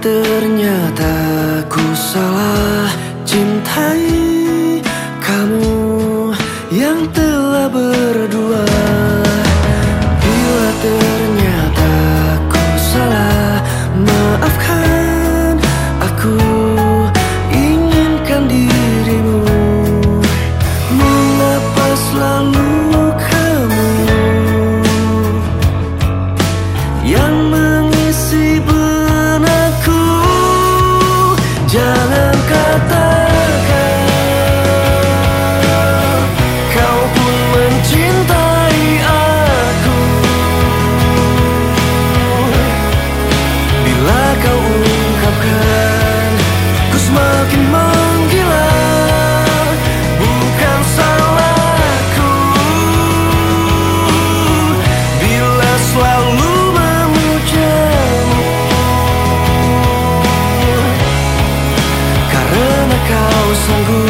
Ternyata sanglots